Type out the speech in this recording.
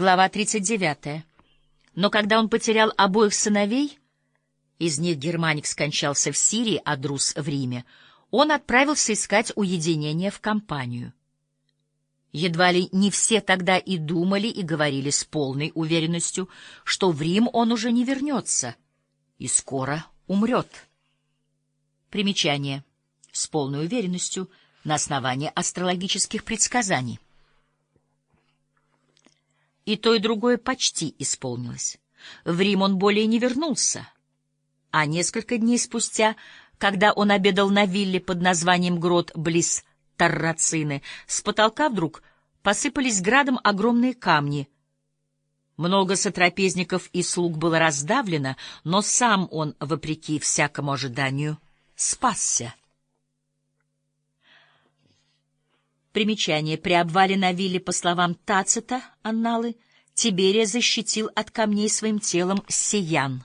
Глава 39. Но когда он потерял обоих сыновей, из них Германик скончался в Сирии, а Друз — в Риме, он отправился искать уединение в компанию. Едва ли не все тогда и думали, и говорили с полной уверенностью, что в Рим он уже не вернется и скоро умрет. Примечание. С полной уверенностью на основании астрологических предсказаний. И то, и другое почти исполнилось. В Рим он более не вернулся. А несколько дней спустя, когда он обедал на вилле под названием Грот близ Таррацины, с потолка вдруг посыпались градом огромные камни. Много сотрапезников и слуг было раздавлено, но сам он, вопреки всякому ожиданию, спасся. Примечание. При обвале на вилле, по словам Тацита, анналы, Тиберия защитил от камней своим телом Сиян.